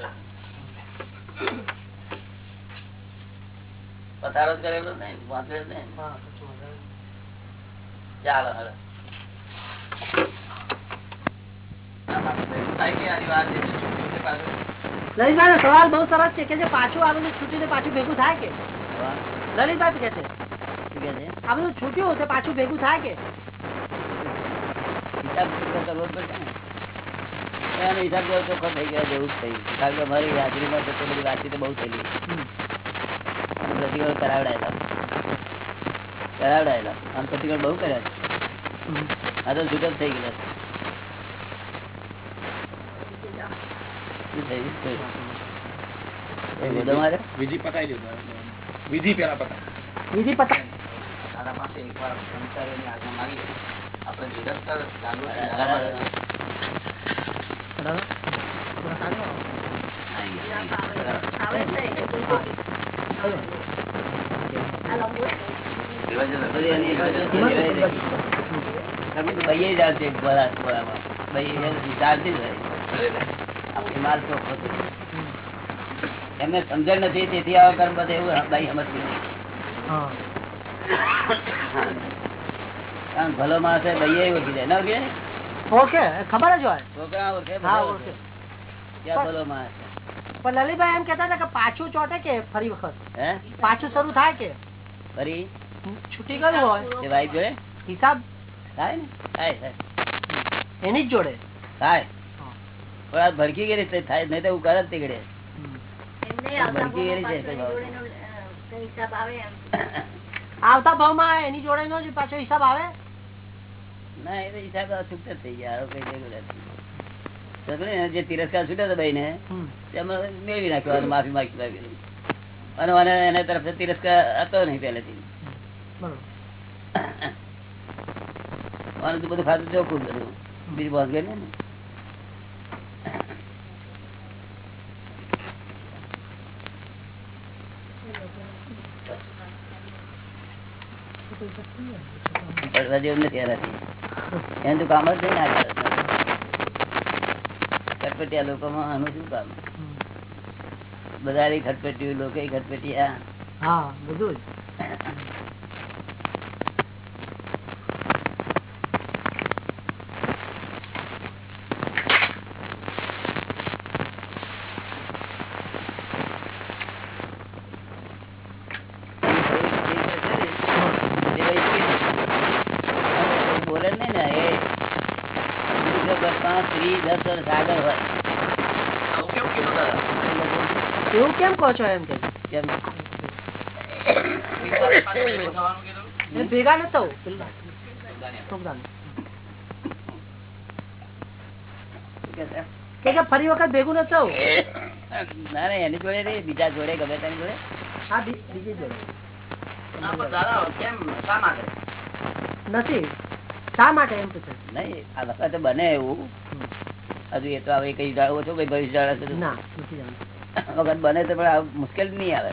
ના. પથારો કરેલો નહીં વાંચે નહીં. ચાલો હવે. લલિતભાઈ નો સવાલ બહુ સરસ છે કે જે પાછું આવેલું છૂટીને પાછું ભેગું થાય કે લલિતભાઈ કે છે શું છે? આ બધું છૂટ્યું તે પાછું ભેગું થાય કે? હિસાબ કરવો પડશે ને. એનો હિસાબ તો ચોખ્ખો થઈ ગયો જેવું જ થયું. કારણ કે અમારી હાજરીમાં તો બધી વાતચીત બહુ થયેલી પ્રતિકોળ કરાવડાયેલા. કરાવડાયેલા. આમ પ્રતિકોળ બહુ કર્યા છે. આ તો છૂટ થઈ ગયેલા મારે. વિધિ પતાવી દીધો વિધિ પેલા પતાવી. વિધિ પતા એકવાર સંસારીની આજ્ઞા માંગી આપણે નિરંતર. એમને સમજણ નથી તેથી આવા કર્મ બધે એવું ભાઈ સમજતી નથી. કારણ ભલો માણસ ઓળખી જાય ના ઓળખે? ઓકે ખબર જ હોય. છોકરા ઓળખે ઓળખે ઓળખે. ક્યાં ભલો માણસ પણ લલિતભાઈ એમ કેતા હતા કે પાછું ચોટે કે ફરી વખત? હે? પાછું શરૂ થાય કે? ફરી? છૂટી ગયું હોય. એ ભાઈ જોડે? હિસાબ? થાય ને? થાય થાય. એની જ જોડે? થાય. પણ આ ભડકી ગયેલી તે થાય નહીં તો હું કરે જ તીકડે ભડકી ગયેલી છે. આવતા ભાવમાં એની જોડે નો પાછો હિસાબ આવે? ના એ તો હિસાબ આ થઈ ગયા કઈ જરૂર નથી. સમજ્યો ને? જે તિરસ્કાર છૂટ્યો હતો ભાઈ ને તેમાં મેળવી નાખ્યો અને માફી માગી અને મને એના તરફ તિરસ્કાર હતો નહીં બરોબર. બધું ખાતું ચોખ્ખું બીજું બોસ ગઈ ને પડવા જેવું નથી એનાથી. એનું કામ જ નહીં ને ખટપટિયા લોકોમાં આનું શું કામ? બધા ખટપટ્યું લોકો ખટપટિયા. હા બધું જ બોલે નહીં ને એ બીજો કરતા સ્ત્રી દસ વર્ષ આગળ હોય આવું કેવું કીધું છો એમ કે. ભેગા ન થવું કે કે ફરી વખત ભેગું ન થવું. ના ના એની જોડે રે બીજા જોડે ગમે તેની જોડે. હા બીજી જોડે. નથી. શા માટે એમ પૂછે? નહીં આ વખતે બને એવું. હજુ એ તો હવે કઈ જાણવો છો કઈ ભવિષ્ય ના નથી જાણતું. વખત બને તો પણ મુશ્કેલ નહીં આવે.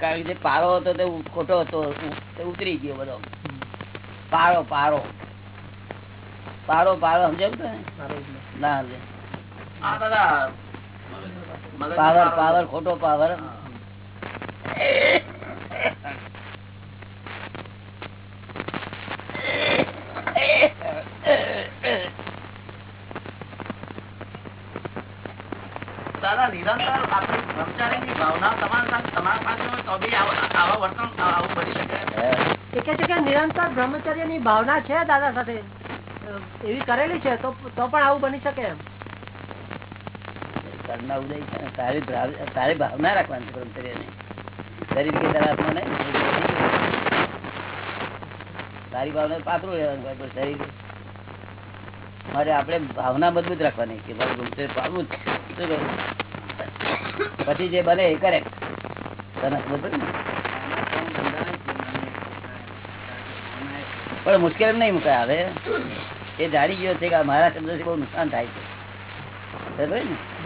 કારણ કે પારો હતો તે ખોટો હતો. તે ઉતરી ગયો બધો. પારો પારો. પારો પારો સમજાવ નથી. ના સમજે પાવર પાવર ખોટો પાવર દાદા નિરંતર આપણી બ્રહ્મચારીની ભાવના તમારા સાથે તમારા પાસે હોય તો બી આવા આવા વર્તન આવું બની શકે એ કે છે કે બ્રહ્મચર્યની ભાવના છે દાદા સાથે? એવી કરેલી છે તો તો પણ આવું બની શકે એમ. ઉદય છે ને ભાવના રાખવાની બ્રહ્મચર્યની. શરીર કે તરફનો નહીં તારી ભાવના પાતળું રહેવાનું શરીર. મારે આપણે ભાવના મજબૂત રાખવાની કે ભાઈ બ્રહ્મચર્ય પાડવું જ? પછી જે બને એ કરે. પણ મુશ્કેલ નહીં મુકાય આવે એ જાણી ગયો છે કે મારા શબ્દોથી બહુ નુકસાન થાય છે.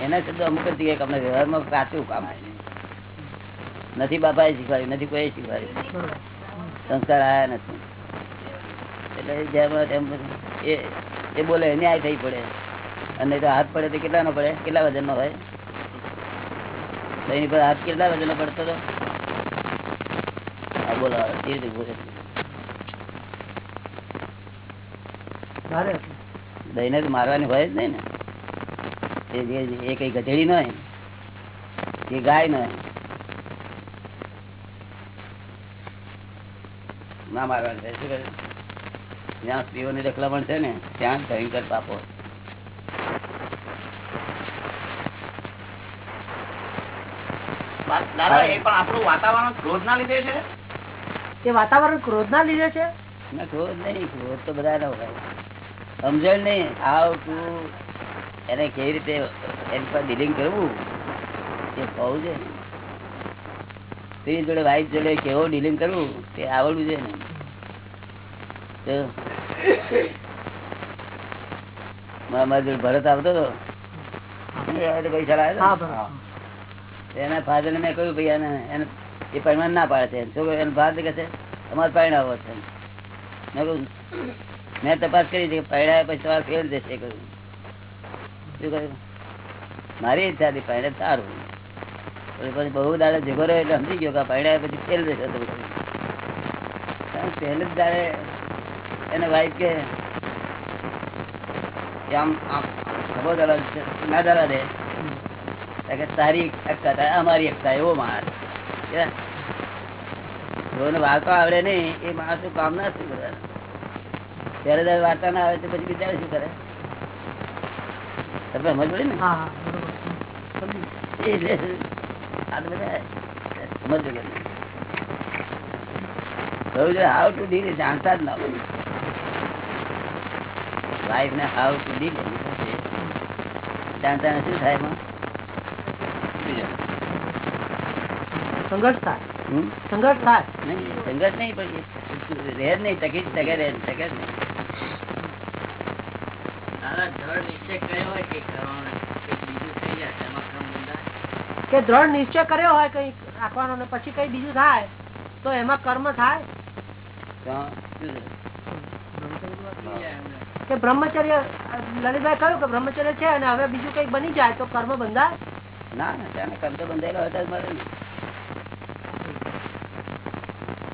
એના શબ્દો અમુક જ જગ્યાએ અમને વ્યવહારમાં કાચું કામ આવે. નથી બાપાએ શીખવાડ્યું, નથી કોઈ શીખવાડ્યું. સંસ્કાર આયા નથી. એટલે જેમ એ બોલે, ન્યાય થઈ પડે. અને તો હાથ પડે તો કેટલા નો પડે? કેટલા વજન નો હોય? તો એની પર હાથ કેટલા વજન નો પડતો હતો હા બોલો ધીરે બોલે? દહીં તો મારવાની હોય જ નહીં ને. એ એ કઈ ગધેડી ન હોય એ ગાય ન ના મારવાની થાય શું કરે? જ્યાં સ્ત્રીઓની રખલામણ છે ને ત્યાં ભયંકર પાપો બા- દાદા એ પણ આપણું વાતાવરણ ક્રોધ ના લીધે છે? એ વાતાવરણ ક્રોધ ના લીધે છે? ના ક્રોધ નહીં ક્રોધ તો બધા ન હોય. સમજણ નહીં હાઉ ટુ એને કેવી રીતે એની પર ડીલિંગ કરવું? એ કહું છે. સ્ત્રી જોડે વાઈફ જોડે કેવો ડીલિંગ કરવું તે આવડવું છે ને. મારા મારા જોડે ભરત આવતો હતો. તો પૈસા હા લાવ્યો એના ફાધર મેં કહ્યું ભાઈ એને એને એ પરમાન ના પાડે છે કહ્યું એનો ફાધર કહે છે તમારે પરણાવો છે મેં કહ્યું મેં તપાસ કરી છે કે પરણાયા પછી તમારે ફેલ જશે કહ્યું શું કહ્યું મારી ઈચ્છા હતી પરણે સારું પછી પછી બહુ દાડે જગો રહ્યો એટલે સમજી ગયો કે આ પરણાયા પછી ફેલ જશે તો પહેલે જ દાડે એને વાઈફ કે આમ આમ ખબર દાડા ના દાડા દે તારી એકતા થાય અમારી એકતા એવો માણસ. જોને વાર્તા આવડે નહીં એ માણસ કામ ના શું કરે? ત્યારે દર વાર્તા ના આવે તો પછી બિચારે શું કરે? તમે સમજ પડી ને? એટલે આ તો બધા સમજ કહ્યું છે હાઉ ટુ ડીલ જાણતા જ ના હોય. લાઈફ ને હાઉ ટુ ડીલ જાણતા ને શું થાય એમાં બીજું. સંઘર્ષ થાય. સંઘર્ષ થાય. સંઘર્ષ નહીં પણ એ નહીં ટકી જ ટકે રહે નહીં કે દ્રઢ નિશ્ચય કર્યો હોય કઈ રાખવાનો ને પછી કઈ બીજું થાય તો એમાં કર્મ થાય? કે બ્રહ્મચર્ય લલિતભાઈ કહ્યું કે બ્રહ્મચર્ય છે અને હવે બીજું કઈ બની જાય તો કર્મ બંધાય? ના ના કર્મ તો બંધાયેલો હતા જ મારે ને.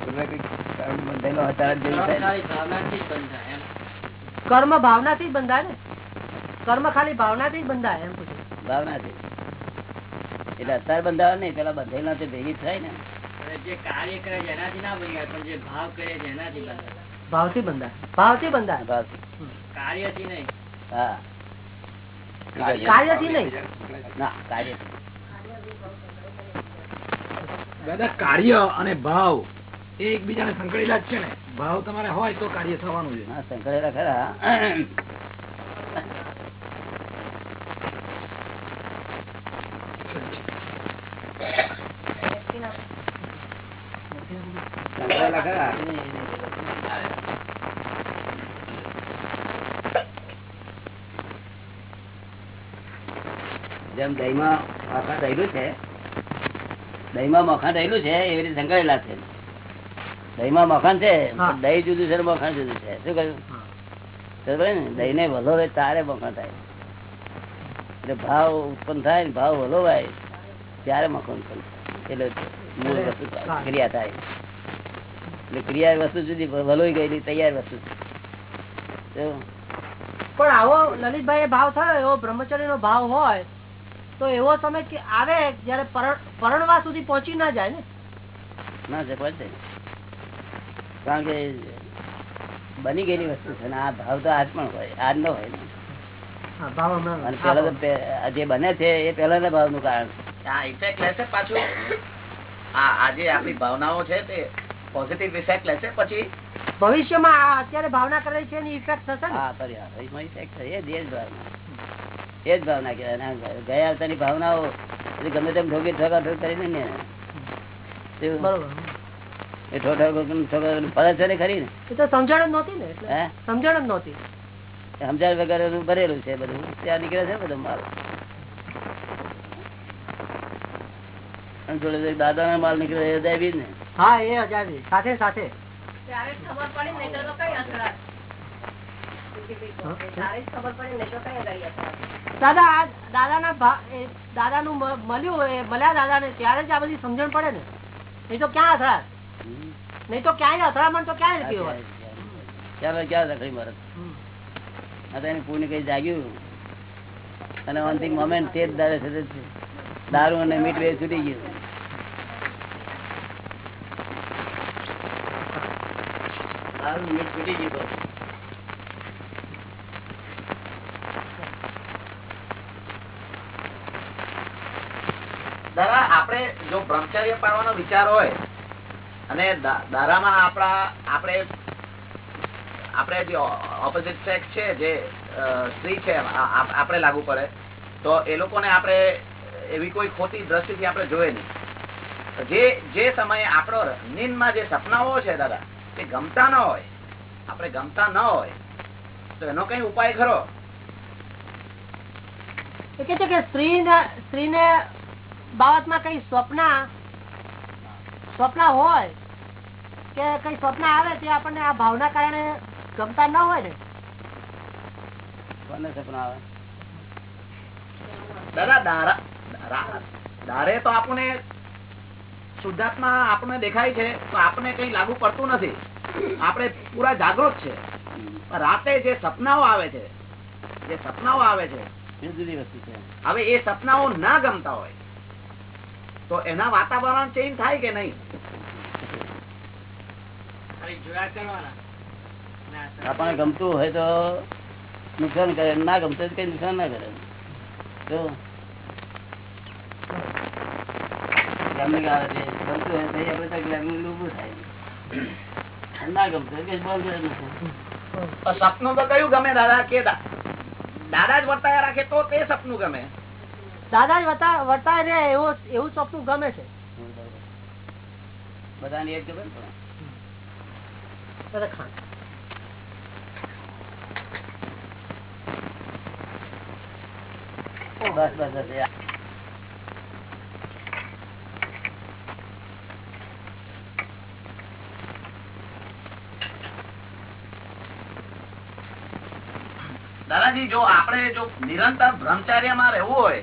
પૂર્વે કંઈક કર્મ ભાવના જ બંધાય ને? કર્મ ખાલી ભાવના થી બંધાય એમ પૂછ્યું ભાવના થી એટલે અત્યારે બંધાવે નહીં પેલા બંધેલા તે ભેગી થાય ને. જે કાર્ય કરે છે એનાથી ના બની પણ જે ભાવ કરે છે એનાથી બંધાય. ભાવથી બંધાય. ભાવથી બંધાય. ભાવથી. કાર્યથી નહીં. હા. કાર્યથી નહીં. ના દાદા કાર્ય અને ભાવ. એકબીજાને સંકળેલા જ છે ને. ભાવ તમારે હોય તો કાર્ય થવાનું છે. સંકળેલા ખરા. સંકળેલા ખરા. જેમ દહીંમાં મખાન રહેલું છે, દહીંમાં મખા રહેલું છે, એવી રીતે સંકળેલા છે. દહીંમાં મખણ છે. દહીં જુદું છે મખણ મખાન જુદું છે? શું કહ્યું? ને? દહીં ને વલો તારે મખણ થાય. એટલે ભાવ ઉત્પન્ન થાય ને ભાવ વલોવાય ત્યારે મખણ ઉત્પન્ન એટલે મૂળ વસ્તુ ક્રિયા થાય. એટલે ક્રિયા વસ્તુ જુદી વલોઈ ગયેલી તૈયાર વસ્તુ પણ આવો લલિતભાઈ ભાવ થયો એવો બ્રહ્મચર્ય નો ભાવ હોય તો એવો સમય આવે જયારે પરણ- પરણવા સુધી પહોંચી ના જાય ને? ના જાય પડશે કારણ કે બની ગયેલી વસ્તુ છે આ ભાવ તો આજ પણ હોય આજ નો હોય. જે બને છે એ પેલા ભાવનું કારણ છે. આ ઇફેક્ટ લેશે પાછું. આજે આપણી ભાવનાઓ છે તે પોઝિટિવ ઇફેક્ટ લેશે પછી. ભવિષ્યમાં અત્યારે ભાવના કરેલી છે એની ઇફેક્ટ થશે ને? હા ફરી ઇફેક્ટ છે. એ જ ભાવના. એ જ ભાવના કહેવાય. ગયા અવતારની ભાવનાઓ એટલે ગમે તેમ ઢોકી ઠોકા ઠોક કરીને ને. બરોબર. એ છે ને ખરી ને? એ તો સમજણ જ નહોતી ને એટલે. સમજણ જ નહોતી. સમજાર વગર ભરેલું છે બધું. ત્યાં નીકળે છે બધું માલ. જોડે નીકળે અજાયબી ને. હા એ અજાયબી સાથે સાથે. ત્યારે જ ખબર પડી ને તો કઈ અથડાટ. ત્યારે જ ખબર પડી ને તો કઈ ગઈ અથડાટ. દાદા આ દાદાના ભા- એ દાદાનું મ- મળ્યું મળ્યા દાદા ને ત્યારે જ આ બધી સમજણ પડે ને. એ તો ક્યાં અથડાટ? હમ. નહીં તો ક્યાંય અથડામણ તો ક્યાંય નથી હોય ચાલો ક્યાં રખડી મારે. આ તો એની પુણ્ય કઈ જાગ્યું? અને અંતિમ મોમેન્ટ તે જ દાડે થશે દારૂ અને મીઠ બે છૂટી ગયું. દારૂ મીઠ છૂટી ગયું. દાદા આપણે જો બ્રહ્મચર્ય પાડવાનો વિચાર હોય અને દારામાં આપણા, આપણે આપણે જે ઓપોઝિટ સેક્સ છે, જે સ્ત્રી છે આપણે લાગુ પડે, તો એ લોકોને આપણે એવી કોઈ ખોટી દ્રષ્ટિથી આપણે જોઈએ નહીં. જે જે સમયે આપણો નીંદમાં જે સપનાઓ છે દાદા, તે ગમતા ન હોય, આપણે ગમતા ન હોય, તો એનો કઈ ઉપાય ખરો? કે છે કે સ્ત્રીને સ્ત્રીને બાબતમાં કઈ સ્વપ્ન સ્વપ્ન હોય કે કઈ સ્વપ્ન આવે તે આપણને આ ભાવના કારણે ગમતા ન હોય ને? કોને સપના આવે? દાદા દારા તો આપણે શુદ્ધાત્મા આપણને દેખાય છે તો આપણે કઈ લાગુ પડતું નથી. આપણે પૂરા જાગૃત છે. રાતે જે સપનાઓ આવે છે જે સપનાઓ આવે છે હવે એ સપનાઓ ના ગમતા હોય. તો એના વાતાવરણ ચેન્જ થાય કે નહીં ખાલી જોયા કરવાના ના, સર. આપણને ગમતું હોય તો નુકસાન કરે. ના ગમતું હોય તો કઈ નુકસાન ના કરે. જો. ગ્લામરિંગ ગમતું હોય તો આપણે ઊભું થાય. ના ગમતું કે બંધ કરે નુકસાન સપનું તો કયું ગમે દાદા? કે દાદા જ વર્તાયા રાખે તો તે સપનું ગમે. દાદા જ વર્તા- વર્તાય રે એવું એવું સપનું ગમે છે. બધાની એક ખબર ખાન. બસ બસ બસ દાદાજી, જો આપણે જો નિરંતર બ્રહ્મચાર્યમાં રહેવું હોય,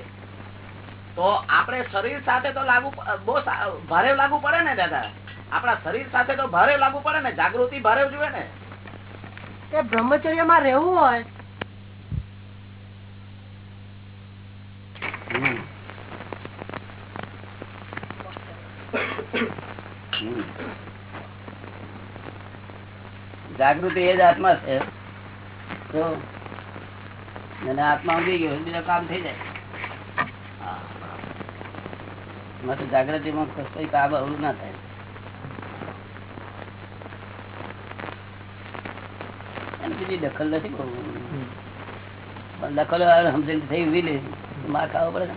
તો આપણે શરીર સાથે તો લાગુ બહુ ભારે લાગુ પડે ને દાદા આપણા શરીર સાથે તો ભારે લાગુ પડે ને જાગૃતિ ભારે જોઈએ ને. કે બ્રહ્મચર્યમાં રહેવું હોય. જાગૃતિ એ જ આત્મા છે. તો અને આત્મા ઉગી ગયો બીજા કામ થઈ જાય. જાગૃતિ માં કોઈ કામ અવરું ના થાય એને બીજી દખલ નથી પણ દખલ સમજણ થઈ ઊભી લે માર ખાવો પડે ને.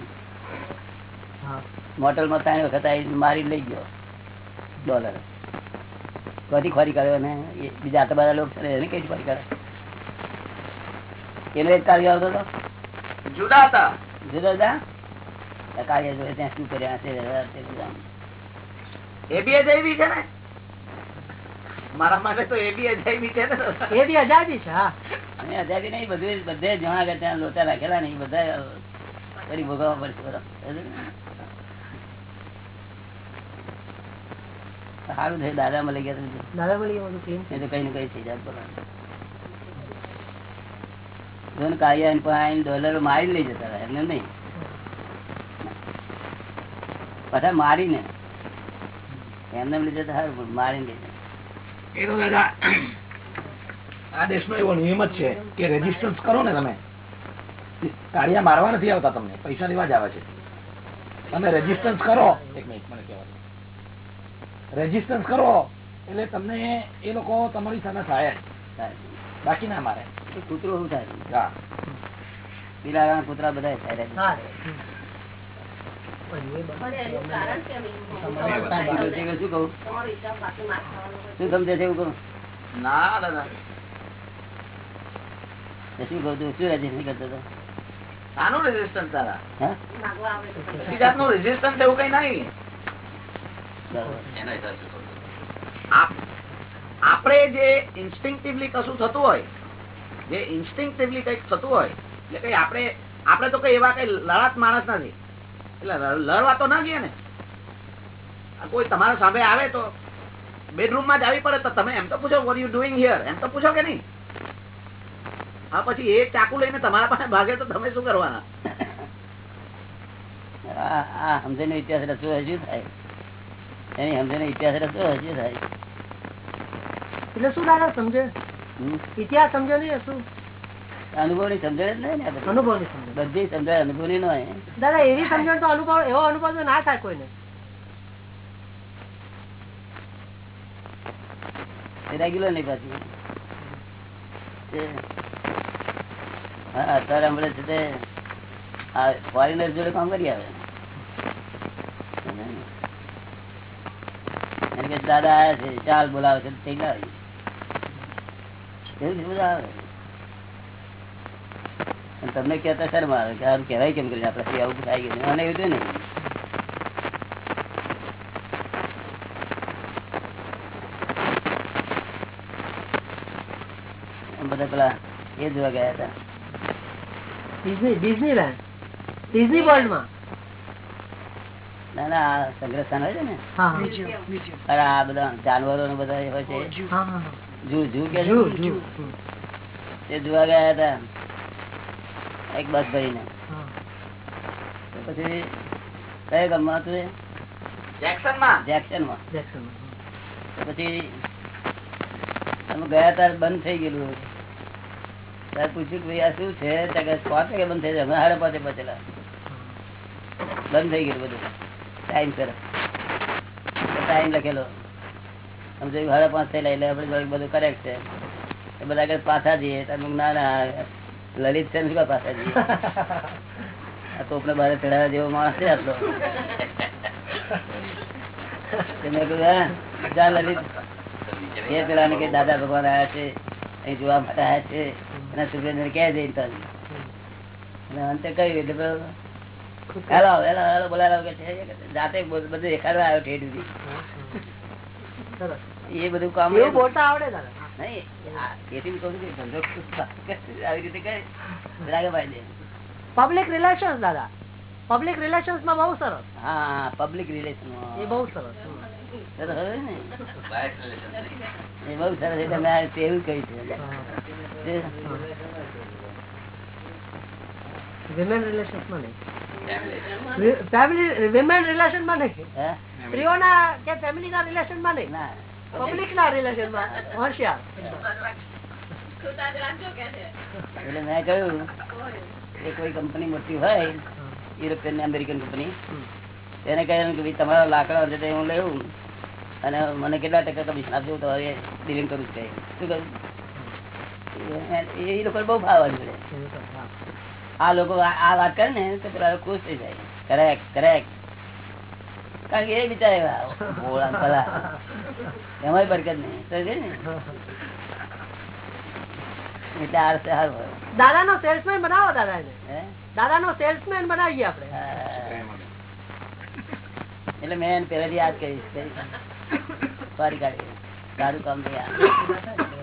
મોટલમાં ત્રણ વખત આવી મારી લઈ ગયો. ડોલર. કદી ખોરી કર્યો ને એ બીજા આટલા બધા લોકો એને કઈ ખોરી કરે એનો એક કાર્ય આવતો હતો? જુદા હતા. જુદા હતા? કાર્ય જોડે ત્યાં શું કર્યા તે એ બી એવી છે ને? મારા માટે તો એ બી અજાયબી છે ને. એ બી અજાયબી છે હા. અને અજાયબી નહીં બધું બધે જણા કે ત્યાં લોચા રાખેલા નહીં બધા ફરી ભોગવવા પડશે બરાબર. સારું થયું દાદા મળી ગયા દાદા મળી ગયા એ તો કઈ ને કઈ થઈ જાય બોલો. જોને કાર્ય પણ ડોલર મારી લઈ જતા હતા એમને નહીં. પાછા મારીને. એમને લઈ જતા સારું મારી મારીને લઈ જતા એ તો દાદા આ દેશનો એવો નિયમ જ છે કે રેજીસ્ટન્સ કરો ને તમે. કાર્યા મારવા નથી આવતા તમને પૈસા લેવા જ આવે છે. તમે રેજીસ્ટન્સ કરો એક મિનિટ મને કહેવા રેજીસ્ટન્સ કરો એટલે તમને એ લોકો તમારી સામે થાય બાકી ના મારે. કૂતરો શું થાય? હા. બિલાડા કૂતરા બધા એવું કહું ના દાદા આપણે જે ઇન્સ્ટિંક્ટિવલી કશું થતું હોય, જે ઇન્સ્ટિંક્ટિવલી કંઈક થતું હોય, એટલે કઈ આપણે આપણે તો કઈ એવા કઈ લડાત માણસ નથી. એટલે લડવા તો ના જઈએ ને. કોઈ તમારા સામે આવે તો બેડરૂમમાં જ આવી પડે તો તમે એમ તો પૂછો વોટ યુ ડુઈંગ હિયર એમ તો પૂછો કે નહીં? હા પછી એ ચાકુ લઈને તમારા પાસે ભાગે તો તમે શું કરવાના? આ સમજણ ઇતિહાસ રચવો હજુ થાય. એની સમજણ ઇતિહાસ રચવો હજુ થાય. એટલે શું દાદા સમજે? ઇતિહાસ સમજે નહીં શું અનુભવની સમજણ જ નહીં ને અનુભવની સમજણ. બધી સમજણ અનુભવની ન હોય. દાદા એવી સમજણ તો અનુભવ એવો અનુભવ તો ના થાય કોઈને. રેગ્યુલર નહીં પાછી. હા અત્યારે હમણાં છે તે આ ફોરેનર જોડે કામ કરી આવે. દાદા આવ્યા છે ચાલ બોલાવે છે થઈ લાવે એવું બધું આવે? તમને કહેતા શરમ આવે કે આમ કહેવાય કેમ કરીને આપડે આવું થાય ગયું અને એવું થયું નહીં. બધા પેલા એ જોવા ગયા હતા. ડિઝનીલેન્ડ. ડિઝની વર્લ્ડ ના ના આ સંગ્રહ હોય છે ને? હા હા. અરે આ બધા જાનવરો ને બધા હોય છે. હા હા જૂ જૂ કે જુ જુ જોવા ગયા હતા. એક બસ ભરીને. પછી કયા ગામમાં હતું જેક્સનમાં? જેક્સનમાં. પછી અમે ગયા ત્યારે બંધ થઈ ગયેલું ત્યારે પૂછ્યું કે ભાઈ આ શું છે? ત્યાં કે પાંચ વાગે બંધ થઈ જાય. અમે સાડા પાંચે પહોંચેલા. બંધ થઈ ગયેલું બધું. ટાઈમ સર ટાઈમ લખેલો. અમે જોયું સાડા પાંચ થયેલા એટલે આપણે બધું કરેક્ટ છે. એ બધા આગળ પાછા જઈએ. તમે ના ના લલિત પાછા જઈએ આ તો આપણે બહાર ચડાવવા જેવો માણસ છે આટલો. મેં જા લલિત. એ પેલા કે દાદા ભગવાન આવ્યા છે અહીં જોવા માટે આવ્યા છે એના સુરેન્દ્ર ક્યાં જઈ તને અને અંતે કહ્યું એટલે હેલો હેલો હેલો બોલાવો. કે છે જાતે બધું બધું દેખાડવા આવ્યો ઠેઠ એ બધું કામ બોલતા આવડે દાદા નહીં આ એથી બી કહું છું કે ધંધો આવી રીતે કરે રાગે ભાઈ દે પબ્લિક રિલેશન્સ દાદા પબ્લિક રિલેશન્સમાં બહુ સરસ હા પબ્લિક રિલેશન એ બહુ સરસ ને એ બહુ સરસ એટલે મેં આ તેવું કહ્યું છે તે- વિમેન રિલેશન્સમાં નહીં ફેમિલી વિમેન રિલેશનમાં નહીં હે? સ્ત્રીઓના કે ફેમિલી ના રિલેશનમાં નહીં ના પબ્લિક ના રિલેશનમાં, હોશિયાર. એટલે મેં કહ્યું, કે કોઈ કંપની મોટી હોય યુરોપિયન ને અમેરિકન કંપની તેને કહ્યું કે ભાઈ તમારા લાકડા હશે હું લેવું અને મને કેટલા ટકા કમિશન આપજો તો હવે ડીલિંગ કરું જ શું કહ્યું? એ- લોકો બહુ ભાવ આ લોકો આ આ વાત કરે ને, તો પેલા ખુશ થઈ જાય. કરેક્ટ કરેક્ટ કારણ કે એ બિચારા ભોળા ભલા એમાંય બરકત નહીં. સમજે ને? એટલે આ રસ્તે સારું દાદા નો સેલ્સમેન બનાવો દાદા એને. દાદા નો સેલ્સમેન બનાવીએ આપડે એટલે મેં પેલાથી યાદ કરીશ સારી કાઢી સારું કામ થઈ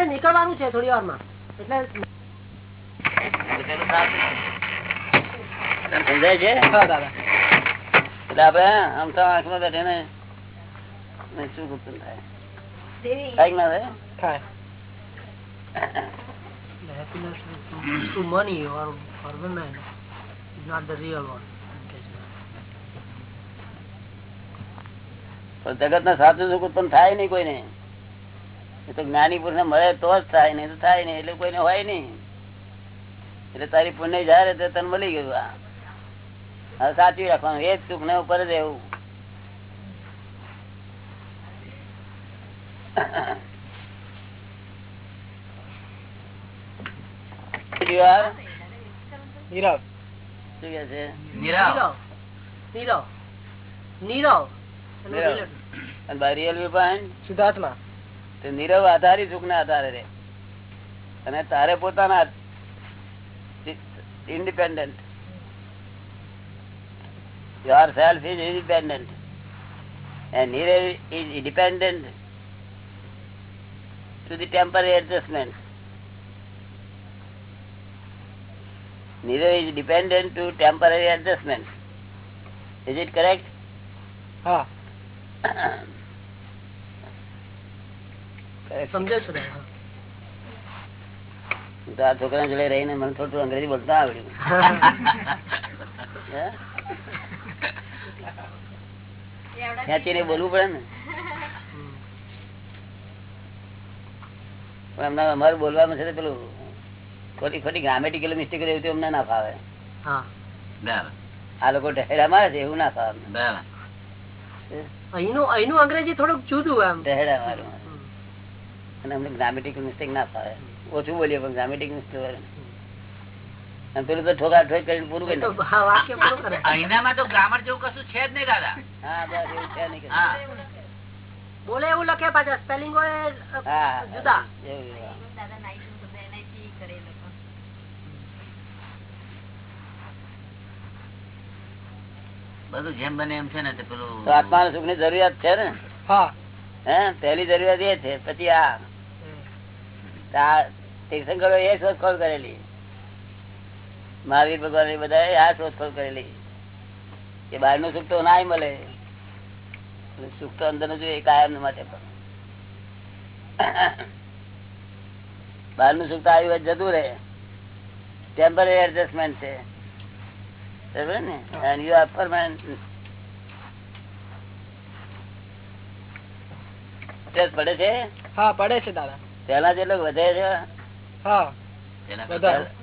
આ. દાદા આપડે નીકળવાનું છે થોડી વારમાં એટલે સમજાય છે? એટલે આપડે આમ તો આંખમાં બેઠીને ને શું ગુપ્ત થાય થાય કે ના થાય happiness to money or, or women is not the real one. પણ જગત ના સાચું સુખ ઉત્પન્ન થાય નહીં કોઈને. એ તો જ્ઞાની પુરુષ ને મળે તો જ થાય નહીં તો થાય નહીં એટલે કોઈને હોય નહીં. એટલે તારી પુણ્ય જાય તો તને મળી ગયું આ. હવે સાચવી રાખવાનું એ જ સુખ ને ઉપર જ એવું શું કે છે. તે નીરવ આધારી સુખ ના આધારે રે અને તારે પોતાના independent yourself is independent and Neerav is dependent to the temporary adjustment. Neerav is dependent to temporary adjustment. Is it correct? હા Correct. સમજે છું આ છોકરા જોડે રહીને મને થોડું અંગ્રેજી બોલતા આવડ્યું. ખેંચીને બોલવું પડે ને? પણ એમના અમારે બોલવામાં છે તે પેલું ખોટી ખોટી ગ્રામેટિકલ મિસ્ટેક એવું તો અમને ના ફાવે. આ લોકો ડહેડા મારે છે એવું ના ફાવે અહીંનું અહીંનું અંગ્રેજી થોડુંક જુદું એમ. ડહેડા મારું અને અમને ગ્રામેટિક મિસ્ટેક ના ફાવે ઓછું બોલીએ પણ ગ્રામેટિક મિસ્ટેક અને પેલું તો ઠોકા ઠોક કરીને પૂરું કરી તો નાખે. હા, વાક્ય પૂરું કરે. અહીંનામાં તો ગ્રામર જેવું કશું છે જ નહીં દાદા. હા બસ એવું છે નહીં બોલે એવું લખે પાછા. સ્પેલિંગ જુદા. એવું એવું. બધું જેમ બને એમ છે ને તે પેલું આત્મા સુખની જરૂરિયાત છે ને? હા. હે? પહેલી જરૂરિયાત એ છે. પછી આ તીર્થંકરો એ શોધખોળ કરેલી. મહાવીર ભગવાન એ બધા આ શોધખોળ કરેલી. કે બહારનું સુખ તો ના મળે. સુખ તો અંદરનું જોઈએ કાયમ માટે પણ. બહારનું સુખ તો આવ્યું જતું રહે. ટેમ્પરરી એડજસ્ટમેન્ટ છે. બરાબર ને? you are permanent. પડે છે? હા પડે છે દાદા. પેલા જેટલો વધે છે.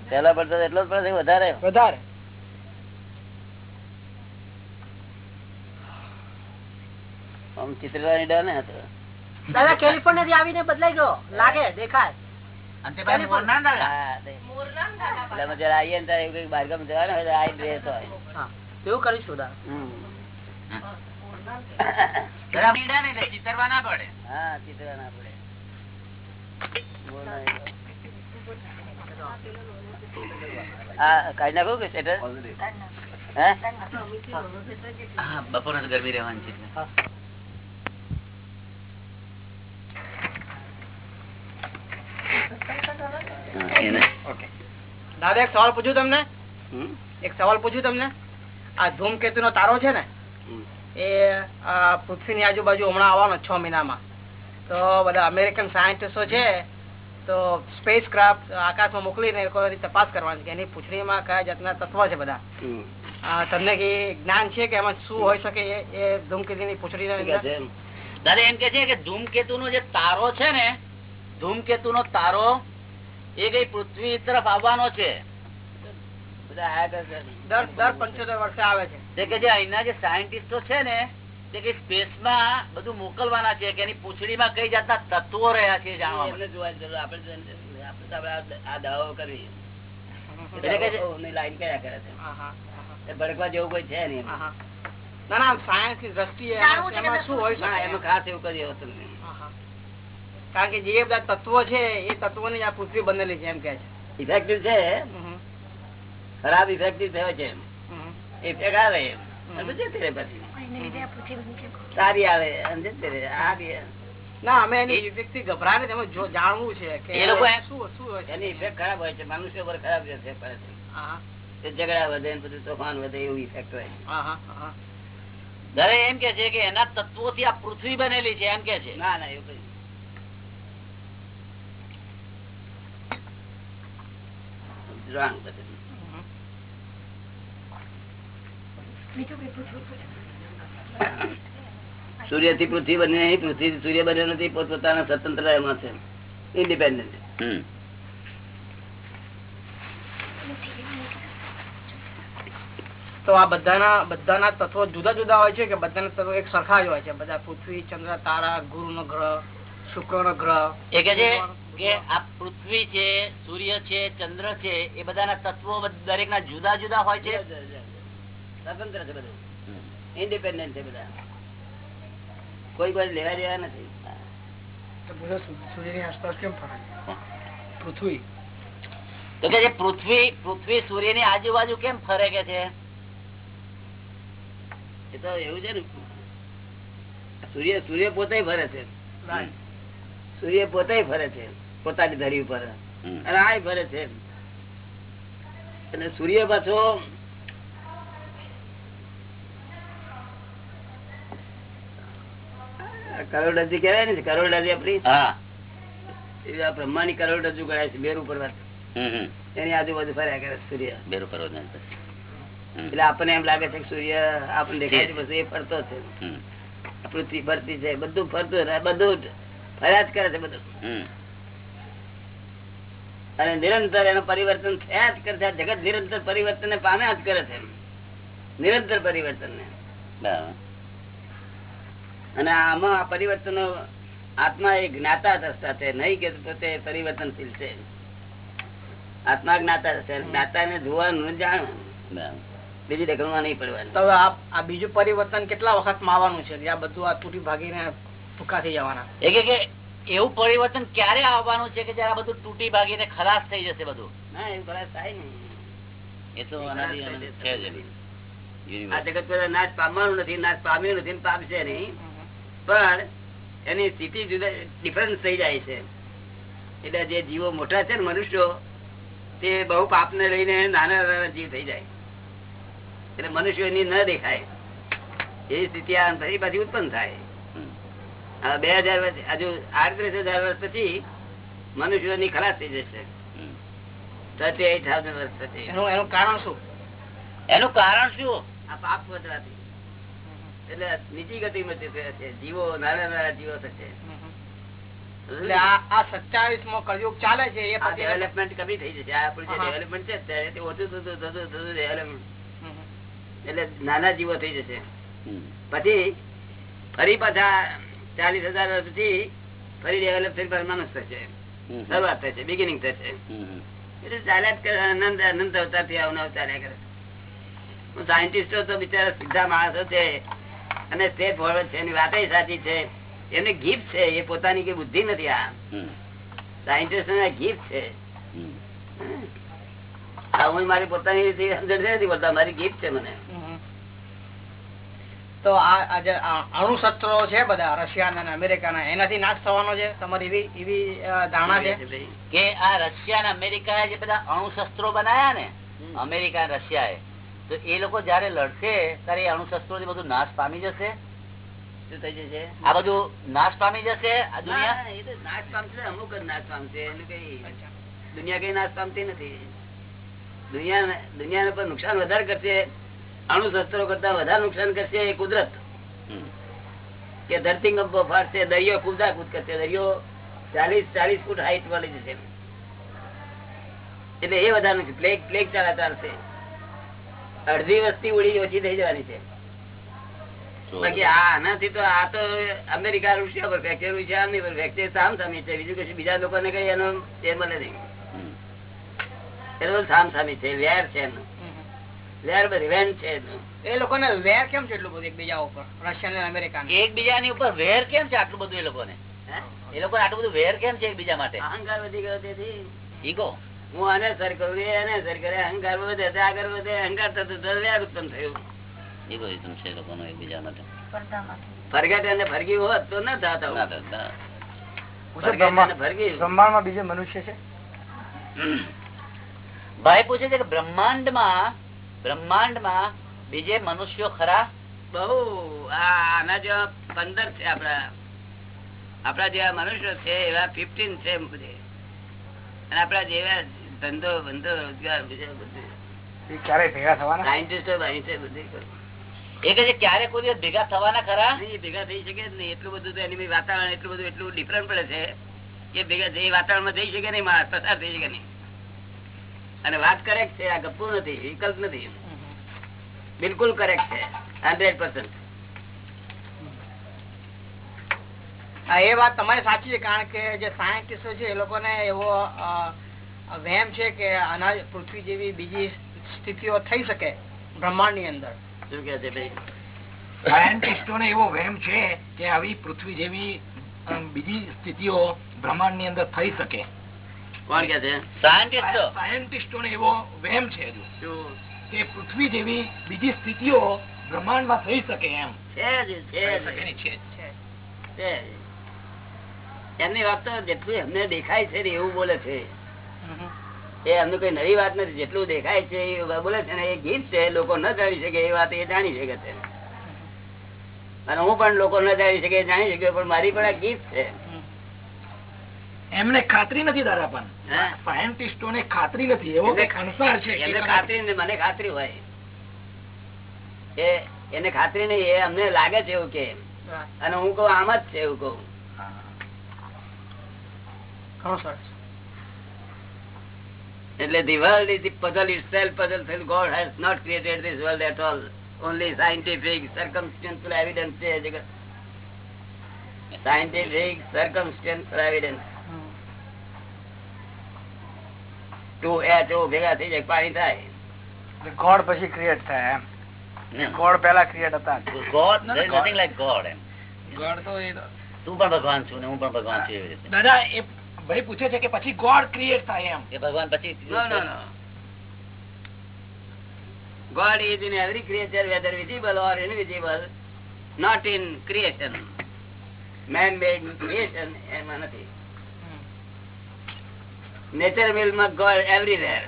પેલા પડતા એટલો જ પડે વધારે? વધારે. આમ ચિત્રવાની ડર ને હતો. દાદા કેલિફોર્નિયા થી આવીને બદલાઈ ગયો. લાગે દેખાય. ચિતરવા ના પડે. હા ચિત્ર ના પડે. બપોરે ગરમી રહેવાની છે એટલે. હા, એને- દાદા એક સવાલ પૂછ્યું તમને? હમ? એક સવાલ પૂછ્યું તમને? આ ધૂમકેતુ નો તારો છે ને? એ પૃથ્વી પૃથ્વીની આજુબાજુ હમણાં આવવાનો છ મહિનામાં. તો બધા અમેરિકન સાયન્ટિસ્ટો છે તો સ્પેસ ક્રાફ્ટ આકાશમાં મોકલીને તપાસ કરવાની છે. એની પૂછડીમાં કયા જાતના તત્વ છે બધા. તમને કે જ્ઞાન છે કે એમાં શું હોઈ શકે એ ધૂમકેતુની? છે? દાદા એમ કે છે કે ધૂમકેતુ નો જે તારો છે ને ધૂમકેતુ નો તારો એ કઈ પૃથ્વી તરફ આવવાનો છે? બધા દર પંચોતેર વર્ષે આવે છે. કે જે અહીંના જે સાયન્ટિસ્ટો છે ને કે સ્પેસમાં બધું મોકલવાના છે કે એની પૂંછડીમાં કઈ જાતના તત્વો રહ્યા છે જાણવા માટે. જોવાની જરૂર. આપણે તો એને- આપણે તો આપણે આ- આ કરવી. એટલે કે જે- દવાઓની લાઈન કયા કરે છે. હા, હા, એ ભડકવા જેવું કોઈ છે નહીં હા, હા. ના ના સાયન્સની દ્રષ્ટિએ શું હોય એનું એમાં ખાસ એવું કર્યું તમને હા, હા. કારણ કે જે બધા તત્વો છે એ તત્વોની આ પૃથ્વી બનેલી છે એમ કે છે. ઇફેક્ટિવ છે? ખરાબ ઇફેક્ટિવ થયો છે એમ. ઇફેક્ટ આવે એમ. જતી રહે પછી. સારી આવે ના? અમે એની જાણવું છે કે એ લોકો શું શું હોય છે. એની ઇફેક્ટ ખરાબ હોય છે મનુષ્ય પર ખરાબ ઇફેક્ટ પડે છે હા, તે ઝઘડા વધે ને બધું તોફાન વધે એવું ઇફેક્ટ હોય હા, હા, હા. દરે એમ કે છે કે એના તત્વોથી આ પૃથ્વી બનેલી છે એમ કે છે. ના ના એવું કઈ Wrong બધું. સૂર્યથી પૃથ્વી બની નહીં પૃથ્વી થી સૂર્ય બન્યો નથી પોતપોતાના સ્વતંત્ર એમાં છે. ઇન્ડિપેન્ડન્ટ તો આ બધાના બધાના તત્વો જુદા જુદા હોય છે કે બધાના તત્વો એક સરખા જ હોય છે? બધા પૃથ્વી ચંદ્ર તારા ગુરુ નો ગ્રહ શુક્ર નો ગ્રહ એ કે છે કે આ પૃથ્વી છે સૂર્ય છે ચંદ્ર છે એ બધાના તત્વો દરેક ના જુદા જુદા હોય છે? સ્વતંત્ર છે બધું. ઇન્ડિપેન્ડન્ટ છે બધા. કોઈ કોઈ લેવા દેવા નથી. સૂર્યની આસપાસ કેમ ફરે? પૃથ્વી. તો કે પૃથ્વી પૃથ્વી સૂર્યની આજુબાજુ કેમ ફરે કે છે? એ તો એવું છે ને. સૂર્ય સૂર્ય પોતે ફરે છે. સૂર્ય પોતે ફરે છે પોતાની ધરી ઉપર. અને આ ફરે છે. અને સૂર્ય પાછો કરોડરજી કેવાય ને કરોડરજી આપડી હા. આ બ્રહ્માની કરોડરજ્જુ ગણાય છે બેર ઉપર વાત એની આજુબાજુ ફર્યા કરે સૂર્ય. એટલે આપણને એમ લાગે છે કે સૂર્ય આપણને દેખાય છે બસ એ ફરતો છે. પૃથ્વી ફરતી છે બધું ફરતું રહે, બધું જ. ફર્યા જ કરે છે બધું. અને નિરંતર એનું પરિવર્તન થયા જ કરે છે જગત નિરંતર પરિવર્તન ને પામ્યા જ કરે છે નિરંતર પરિવર્તન ને અને આમાં આ પરિવર્તનો આત્મા એ જ્ઞાતા દ્રષ્ટા છે નહીં કે પોતે પરિવર્તનશીલ છે. આત્મા જ્ઞાતા છે જ્ઞાતા ને જોવાનું ને જાણવાનું. બીજી દખલમાં નહીં પડવાનું. તો આ આ બીજું પરિવર્તન કેટલા વખતમાં આવવાનું છે આ બધું આ તૂટી ભાગીને ટૂંકા થઈ જવાના. એ કે એવું પરિવર્તન ક્યારે આવવાનું છે કે જયારે આ બધું તૂટી ભાગીને ખલાસ થઈ જશે બધું? ના એવું ખલાસ થાય ને એ તો. આ જગત નાશ પામવાનું નથી નાશ પામ્યું નથી પામશે નહીં. પણ એની સ્થિતિ જુદા ડિફરન્સ થઈ જાય છે. એટલે જે જીવો મોટા છે ને મનુષ્યો તે બહુ પાપ ને લઈને નાના નાના જીવ થઈ જાય. એટલે મનુષ્યો એની ન દેખાય. એ સ્થિતિ આ ફરી પાછી ઉત્પન્ન થાય. હવે બે હજાર વર્ષ હજુ આડત્રીસ હજાર વર્ષ પછી મનુષ્યોની ખલાસ થઈ જશે. થર્ટી એટ થાઉઝન્ડ વર્ષ પછી. એનું એનું કારણ શું? એનું કારણ શું? આ પાપ વધવાથી. એટલે નીચી ગતિમાં છે જીવો નાના નાના જીવો થશે. એટલે આ આ સત્યાવીસ મો કળયુગ ચાલે છે એ ડેવલપમેન્ટ કમી થઈ જશે. આપણું જે ડેવલપમેન્ટ છે અત્યારે તે ઓછું થતું થતું થતું ડેવલપમેન્ટ એટલે નાના જીવો થઈ જશે. પછી ફરી પાછા ચાલીસ હજાર વર્ષ પછી ફરી ડેવલપ થઈ પાછા મનુષ્ય થશે. શરૂઆત થશે બિગિનિંગ થશે. એટલે ચાલ્યા જ કરે અનંત અનંત અવતારથી અવનવ ચાલ્યા કરે. સાયન્ટિસ્ટો તો બિચારા સીધા માણસો છે અને તે ફોરવર્ડ છે એની વાત સાચી છે? એમને ગિફ્ટ છે એ પોતાની કઈ બુદ્ધિ નથી આ. સાયન્ટિસ્ટ ગિફ્ટ છે. હું મારી પોતાની રીતે સમજણ નથી બોલતા મારી ગિફ્ટ છે મને. તો આ અણુશસ્ત્રો છે બધા રશિયાના અને અમેરિકાના એનાથી નાશ થવાનો છે? તમારી એવી એવી ધારણા છે? કે આ રશિયા અને અમેરિકા જે બધા અણુશસ્ત્રો બનાયા ને અમેરિકા રશિયા રશિયાએ તો એ લોકો જયારે લડશે ત્યારે એ અણુશસ્ત્રો થી બધું નાશ પામી જશે? શું થઈ જશે? આ બધું નાશ પામી જશે આ દુનિયા? નાશ પામશે અમુક જ નાશ પામશે એનું કઈ દુનિયા કઈ નાશ પામતી નથી. દુનિયા દુનિયાને પર નુકસાન વધારે કરશે અણુશસ્ત્રો કરતા વધારે નુકસાન કરશે એ કુદરત. કે ધરતી કંપો ફાટશે દરિયો કૂદા કૂદ કરશે દરિયો ચાલીસ ચાલીસ ફૂટ હાઈટ વાળી જશે એટલે એ વધારે પ્લેગ પ્લેગ ચાલા ચાલશે અડધી વસ્તી ઉડી ઓછી થઈ જવાની છે. બાકી આ આનાથી તો આ તો અમેરિકા રૂસિયા પર ફેક્ચર રૂસિયા પર ફેક્ચર સામ સામી છે. બીજું કશું બીજા લોકોને કઈ એનો એ મળે નહીં. એ સામ સામી છે વેર છે એનું. વેર રિવેન્જ છે એનું. એ લોકોને વેર કેમ છે એટલું બધું એકબીજા ઉપર? રશિયન અને અમેરિકા એકબીજાની ઉપર વેર કેમ છે આટલું બધું એ લોકોને? એ લોકો આટલું બધું વેર કેમ છે એકબીજા માટે? અહંકાર વધી ગયો તેથી. ઈગો હું આને સર કરું એને સર કરે અહંકાર વધે આગળ વધે અહંકાર થતો ઉત્પન્ન થયું. ઇગોઇઝમ છે લોકોનો એકબીજા માટે. ફરગેટ અને ફરગી હોત તો ન થતા ફરગેટ અને ફરગી બ્રહ્માંડમાં બીજે મનુષ્ય છે? ભાઈ પૂછે છે કે બ્રહ્માંડમાં બ્રહ્માંડમાં બીજે મનુષ્યો ખરા? બહુ આના જેવા પંદર છે આપડા આપડા જેવા મનુષ્યો છે એવા ફિફ્ટીન છે અને આપડા જેવા ધંધો બંધો રોજગાર બધું. ક્યારે ભેગા થવાના? સાયન્ટિસ્ટો બધી એ ક્યારે કોઈ દિવસ ભેગા થવાના ખરા? ભેગા થઈ શકે જ નહીં. એટલું બધું તો એની વાતાવરણ એટલું બધું એટલું ડિફરન્ટ પડે છે કે ભેગા જે વાતાવરણમાં થઈ શકે નહીં માણસ પસાર થઈ શકે નહીં. અને વાત કરેક્ટ છે આ ગપ્પુ નથી વિકલ્પ નથી. બિલકુલ કરેક્ટ છે હંડ્રેડ પર્સન્ટ હા એ વાત તમારી સાચી છે કારણ કે જે સાયન્ટિસ્ટો છે એ લોકોને એવો અ, વહેમ છે કે અનાજ પૃથ્વી જેવી બીજી સ્થિતિઓ થઈ શકે બ્રહ્માંડની અંદર. શું કે છે ભાઈ? સાયન્ટિસ્ટોને એવો વહેમ છે કે આવી પૃથ્વી જેવી બીજી સ્થિતિઓ બ્રહ્માંડની અંદર થઈ શકે. કોણ કે છે? સાયન્ટિસ્ટો. સાયન્ટિસ્ટોને એવો વહેમ છે કે પૃથ્વી જેવી બીજી સ્થિતિઓ બ્રહ્માંડમાં થઈ શકે એમ. છે છે થઈ જ, શકે ને છે જ. છે. જ. એમની વાત તો જેટલું એમને દેખાય છે એવું બોલે છે. એ અમને કોઈ નવી વાત નથી. જેટલું દેખાય છે એ બોલે છે ને એ ગીત છે લોકો ન જાણી શકે એ વાત એ જાણી શકે છે. અને હું પણ લોકો ન જાણી શકે જાણી શકે પણ મારી પણ આ ગીત છે. એમને ખાતરી નથી દાદા પણ. સાયન્ટિસ્ટો ને ખાતરી નથી. એવો એમને- છે એમને ખાતરી ને મને ખાતરી હોય. એ એને ખાતરી નહીં એ અમને લાગે છે એવું કે. અને હું કહું આમ જ છે એવું કહું. સરસ. એટલે the world is the puzzle itself puzzle so God has not created this world at all only scientific circumstantial evidence છે જગત scientific circumstantial evidence two H O ભેગા થઈ જાય પાણી થાય ગોડ પછી ક્રિએટ થાય એમ ગોડ પેલા ક્રિએટ હતા is nothing like God એમ ગોડ તો એ તું પણ ભગવાન છું ને હું પણ ભગવાન છું એવી રીતે દાદા એ ભાઈ પૂછે છે કે પછી ગોડ ક્રિએટ થાય એમ એ ભગવાન પછી God is in every creature whether visible or invisible not in creation man made creation એમાં નથી નેચર વિલમાં God everywhere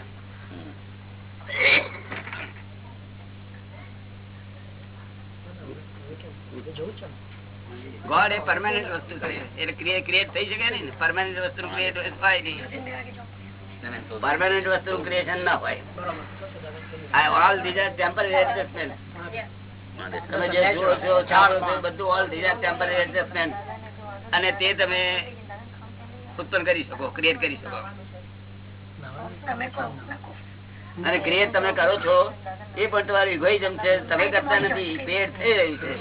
ગોડ એ પરમાનન્ટ વસ્તુ એટલે ક્રિએટ થઈ શકે નહીં પરમાનન્ટ વસ્તુ ક્રિએટ થાય નહીં. પરમાનન્ટ વસ્તુ ક્રિએશન ના હોય. ઓલ ધીઝ ટેમ્પરરી એડજસ્ટમેન્ટ તમે જે જુઓ છો છો, બધું ઓલ ધીઝ ટેમ્પરરી એડજસ્ટમેન્ટ અને તે તમે ઉત્પન્ન કરી શકો ક્રિએટ કરી શકો. અને ક્રિએટ તમે કરો છો, એ પણ તમારું ઇગોઇઝમ છે. તમે કરતા નથી. ક્રિએટ થઈ રહ્યું છે.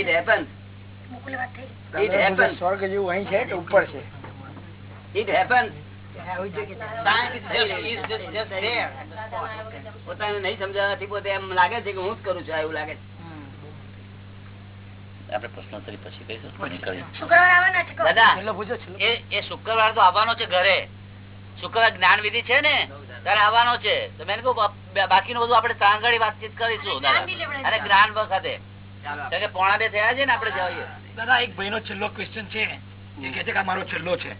ઇટ હેપન્સ સ્વર્ગ જેવું અહીં છે કે ઉપર છે? ઇટ હેપન્સ પોતાને નહીં સમજાવવાથી પોતે એમ લાગે છે કે હું જ કરું છું એવું લાગે છે. આપણે પ્રશ્નોત્તરી પછી કહીશું. દાદા છેલ્લો. એ એ શુક્રવાર તો આવવાનો છે ઘરે. શુક્રવાર જ્ઞાન વિધિ છે ને ત્યારે આવવાનો છે. તો મેં કહું બાકીનું બધું આપણે ત્રાંગડી વાતચીત કરીશું દાદા. અને જ્ઞાન વખતે. પોણા બે થયા છે ને આપડે જઈએ દાદા એક ભાઈ નો છેલ્લો ક્વેશ્ચન છે. એ કે છે કે મારો છેલ્લો છે.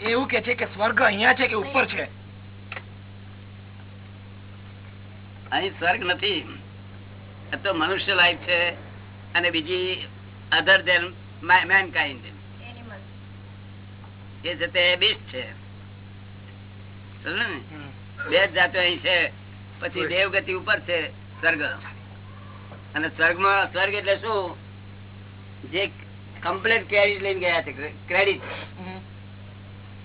એવું કે છે કે સ્વર્ગ અહિયાં છે કે ઉપર છે? અહી સ્વર્ગ નથી. તો મનુષ્ય લાઈફ છે અને બીજી અધર દેન મેનકાઇન્ડ એ છે. તે બીસ્ટ છે બે જ જાતો અહીં છે. પછી દેવગતિ ઉપર છે સ્વર્ગ. અને સ્વર્ગમાં સ્વર્ગ એટલે શું? જે કમ્પ્લેટ ક્રેડિટ લઈને ગયા છે ક્રેડિટ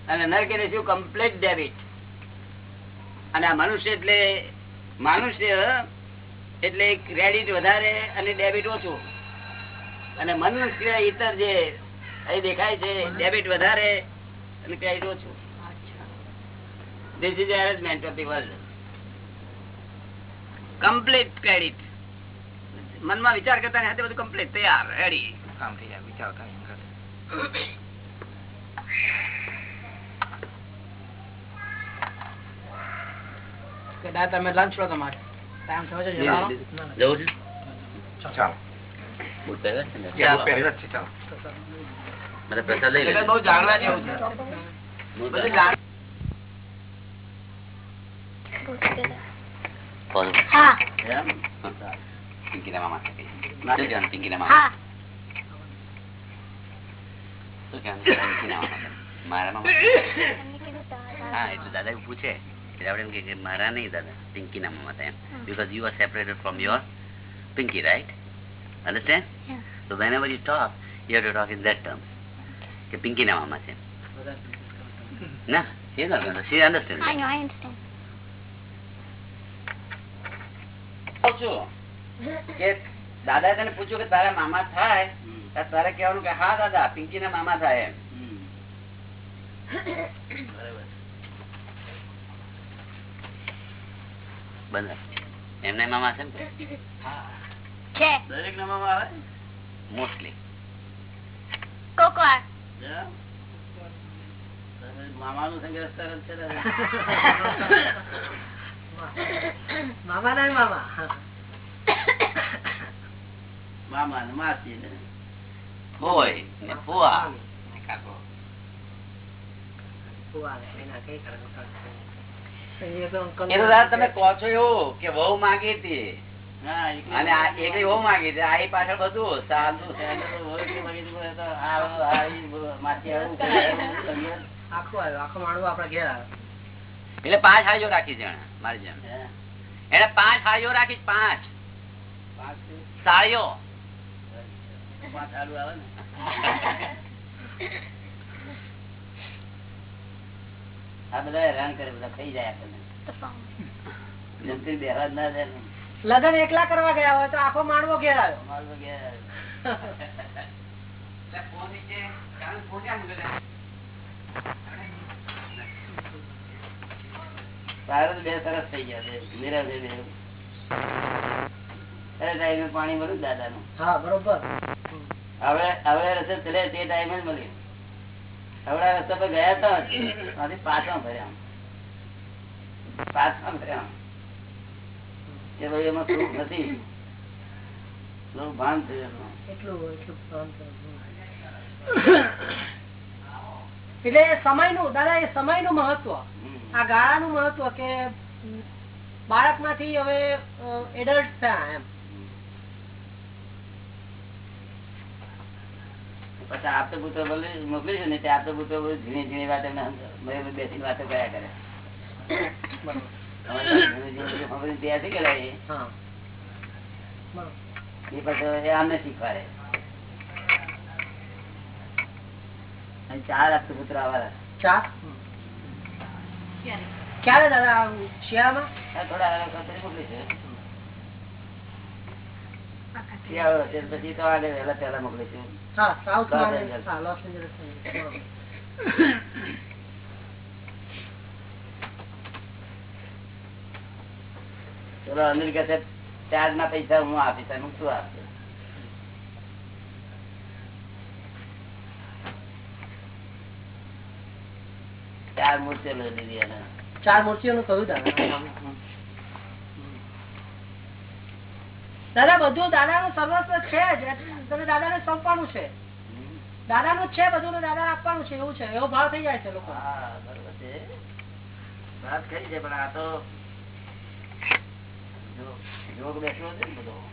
અને નર્ક એટલે શું? કમ્પ્લેટ ડેબિટ અને આ મનુષ્ય એટલે મનુષ્ય એટલે ક્રેડિટ વધારે અને ડેબિટ ઓછું. અને મનુષ્ય ઇતર જે અહીં દેખાય છે ડેબિટ વધારે અને ક્રેડિટ ઓછું. This is arrangement of the world complete credit મનમાં વિચાર કરતા સાથે બધું કમ્પ્લીટ તૈયાર રેડી કામ થઈ જાય વિચારતા નહીં કરે. કે દાદા તમે લંચ લો તમારે. ટાઈમ થયો છે જવું છે? ચાલો. પ્રસાદ લઈ લે. બહુ જાણવા જેવું છે. હા. એમ? પિંકીના મામા સાથે કહીએ. પિંકીના મામા? શું કહેવાનું પિંકીના મામા મારા મામા હા એટલે દાદા એવું પૂછે આપણે એમ કે મારા નહીં દાદા પિંકીના મામા એમ because you are separated from your pinky right understand Yeah. so whenever you talk you have to talk in that terms કે પિંકીના મામા છે ના કે દાદા તને પૂછ્યું કે તારા મામા થાય તારે કેવાનું કે હા દાદા પિંકી ના મામા થાય એમ. એમને મામા છે ને દરેક ના મામા આવે? મોસ્ટલી કોક વાર જા. તમે મામાનું સંઘર્ષ કરે છે મામા ના મામા. મામા ને માસી ને હોય ને ફુવા ને કાકો. તમે કહો છો એવું કે વહુ માગી હતી. અને આ એકલી વહુ માંગી હતી. આ પાછળ બધું ઘેર એટલે પાંચ હાડીઓ રાખી છે મારી જેમ? એને પાંચ હાડીઓ રાખી પાંચ. સાડીઓ પાંચ આડું આવે ને. આ બધા હેરાન કરે બધા ખાઈ જાય આપણને. જમતી બેહવા જ ના જાય ને. લગન એકલા કરવા ગયા હોય તો આખો માણવો ઘેર આવ્યો. બે સરસ થઈ ગયા છે. નીરવ ટાઈમે પાણી ભરું દાદા નું હા બરોબર. હવે હવે રસ્તે ચલે તે ટાઈમે જ મળ્યું. હવે રસ્તા પર ગયા હતા ત્યાંથી પાછા ફર્યા પાછા ફર્યા કે ભાઈ એમાં સુખ નથી. થોડું ભાન થયું એટલું એટલું. એટલે સમયનું દાદા એ સમયનું મહત્વ. આ આ ગાળાનું મહત્વ કે બાળકમાંથી હવે એડલ્ટ થયા એમ. પછી આપતો પુત્ર મોકલીશું ને તે આપતો પુત્ર ઝીણી ઝીણી વાત એમને બેસીને વાતો કર્યા કરે. ત્યાં ચાર આપતો પુત્ર આવાના. ચા ક્યારે દાદા શિયાળામાં? થોડા મોકલીશું છે. પછી તો આગળ વહેલા પહેલા મોકલીશું હા સાઉથ હા લોસ એન્જલસ ચલો અનિલ કહે ચાર્જ ના પૈસા હું આપીશ હું શું આપીશ ચાર મૂર્તિઓ લઈ લીધી ચાર મૂર્તિઓનું કહ્યું દાદા દાદા નું સર્વસ્વ છે જ. તમે દાદાને સોંપવાનું છે. દાદા નું છે બધું દાદા આપવાનું છે. એવું છે. એવો ભાવ થઈ જાય છે લોકો. હા બરોબર છે. વાત છે પણ આ તો જો- બેસવો છે ને બધો.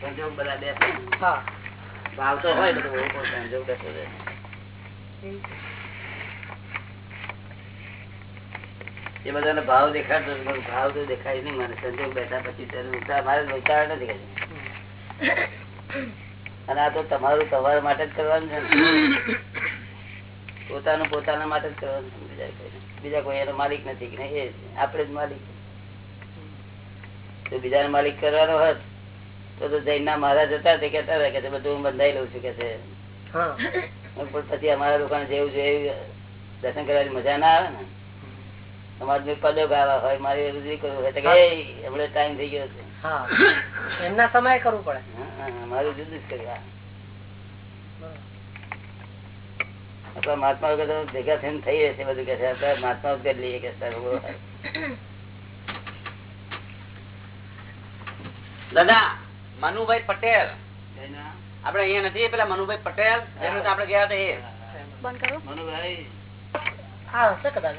સંજોગ બધા બેસે. હા. ભાવ તો હોય બધો સંજોગ બેસવો છે. એ બધાને ભાવ દેખાડતો ભાવ તો દેખાય નહીં. મને સંજોગ બેઠા પછી મારે ઉતાર નથી કઈ અને આ તો તમારું તમારા માટે જ કરવાનું છે. પોતાનું પોતાના માટે જ કરવાનું છે. બીજા કોઈ બીજા કોઈ એનો માલિક નથી કે એ આપણે જ માલિક. તો બીજાનો માલિક કરવાનો હોત તો તો જૈન ના મહારાજ હતા તે કહેતા હતા કે બધું હું બંધાઈ લઉં છું કે છે. પણ પછી અમારા દુકાન જેવું જેવું દર્શન કરવાની મજા ના આવે ને. અમારે જો પદો ગાવા હોય મારે એ કરવું હોય. તો કે "એ, ટાઈમ થઈ ગયો છે. એમના સમય કરવું પડે. હા, હા, મારું જુદું જ કર્યું આપડા મહાત્મા વગર ભેગા થઈને થઈ રહેશે બધું કે છે મહાત્મા વગર લઈએ કે સર દાદા મનુભાઈ પટેલ. આપડે અહીંયા નથી પેલા મનુભાઈ પટેલ જેનું આપડે ગયા હતા એ. બંધ કરો. મનુભાઈ. હા હશે કદાચ.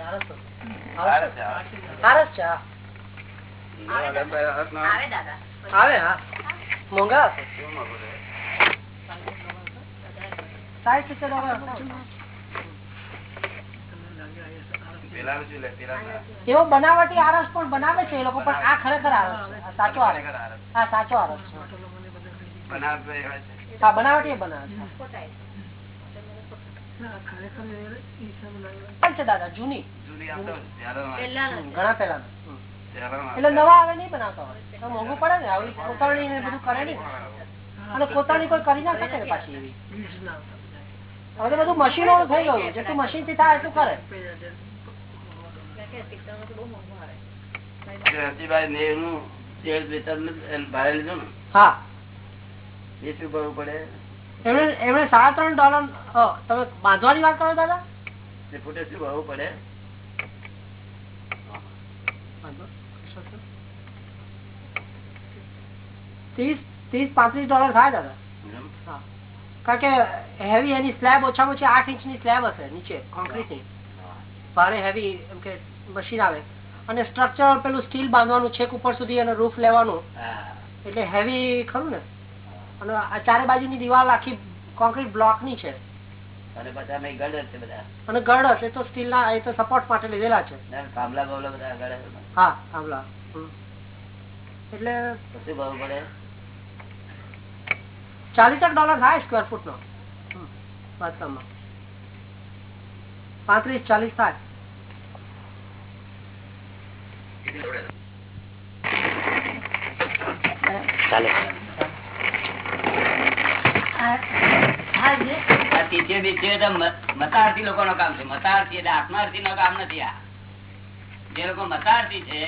આવે હા. મોંઘા. એવો બનાવટી આરસ પણ બનાવે છે એ લોકો પણ આ ખરેખર આરસ છે. આ સાચો આરસ હા સાચો આરસ છે. હા બનાવટી બનાવે છે. છે દાદા જૂની. ઘણા પેલા એટલે નવા આવે નહીં બનાવતા હોય. મોંઘું પડે ને આવી કોતરણી ને બધું કરે ને અને કોતરણી કોઈ કરી ના શકે ને પાછી એવી. હવે તો બધું મશીનો થઈ ગયું. જેટલું મશીનથી થાય એટલું કરે. તેલ ભાડે લીધું ને? હા. પડે. એમણે એમણે સાડા ત્રણ ડોલર તમે બાંધવાની વાત કરો દાદા? ફૂટે શું ભાવ પડે? ત્રીસ ત્રીસ પાંત્રીસ ડોલર થાય દાદા. કારણ કે હેવી એની સ્લેબ ઓછામાં ઓછી આઠ ઇંચની સ્લેબ હશે નીચે કોન્ક્રીટની ભારે હેવી એમ કે મશીન આવે. અને સ્ટ્રક્ચર પેલું સ્ટીલ બાંધવાનું છેક ઉપર સુધી અને રૂફ લેવાનું. એટલે હેવી ખરું ને? અને આ ચારે બાજુની દિવાલ આખી કોન્ક્રીટ બ્લોકની છે. અને અમે છે બધા. અને ગર્ડ હશે તો સ્ટીલના એ તો સપોર્ટ માટે લીધેલા છે. ના, કામલા બામલા બધા હા હમ. એટલે શું ભાવ પડે? ચાલીસ ડોલર થાય સ્ક્વેર ફૂટ નો. બાંધકામમાં પાંત્રીસ ચાલીસ થાય. મતાર્થી લોકો લોકોનો કામ છે. મતાર્થી એટલે આત્માર્થી નો કામ નથી આ. જે લોકો મતાર્થી છે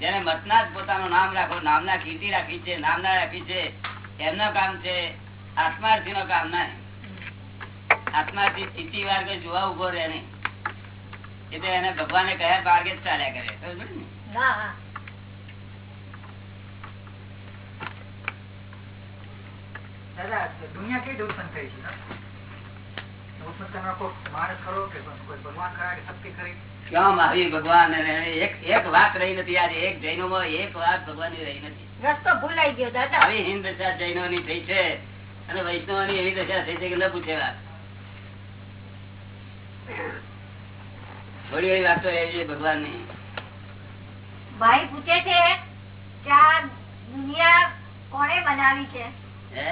જેને મતના જ પોતાનું નામ રાખો નામના કીર્તિ રાખી છે નામના રાખી છે એમનું કામ છે આત્માર્થી નો કામ ના આત્માર્થી સ્થિતિ વાર કોઈ જોવા ઊભો રહે નહીં. એટલે એને ભગવાને કયા માર્ગે જ ચાલ્યા કરે સમજો ને? દાદા દુનિયા કેવી રીતે ઉત્પન્ન થઈ છે? ઉત્પન્ન કરનાર કોઈ માણસ ખરો કે કોઈ ભગવાન ખરા કે શક્તિ ખરી? ક્યાં મહાવીર ભગવાન એક એક વાત રહી નથી આજે એક જૈનો માં એક વાત ભગવાનની રહી નથી. રસ્તો ભૂલાઈ ગયો દાદા. હવે હિન્દ દશા જૈનો ની થઈ છે અને વૈષ્ણવની એવી દશા થઈ છે કે ન પૂછે વાત. થોડી એવી તો એવી છે ભગવાનની ભાઈ પૂછે છે કે આ દુનિયા કોણે બનાવી છે? હે?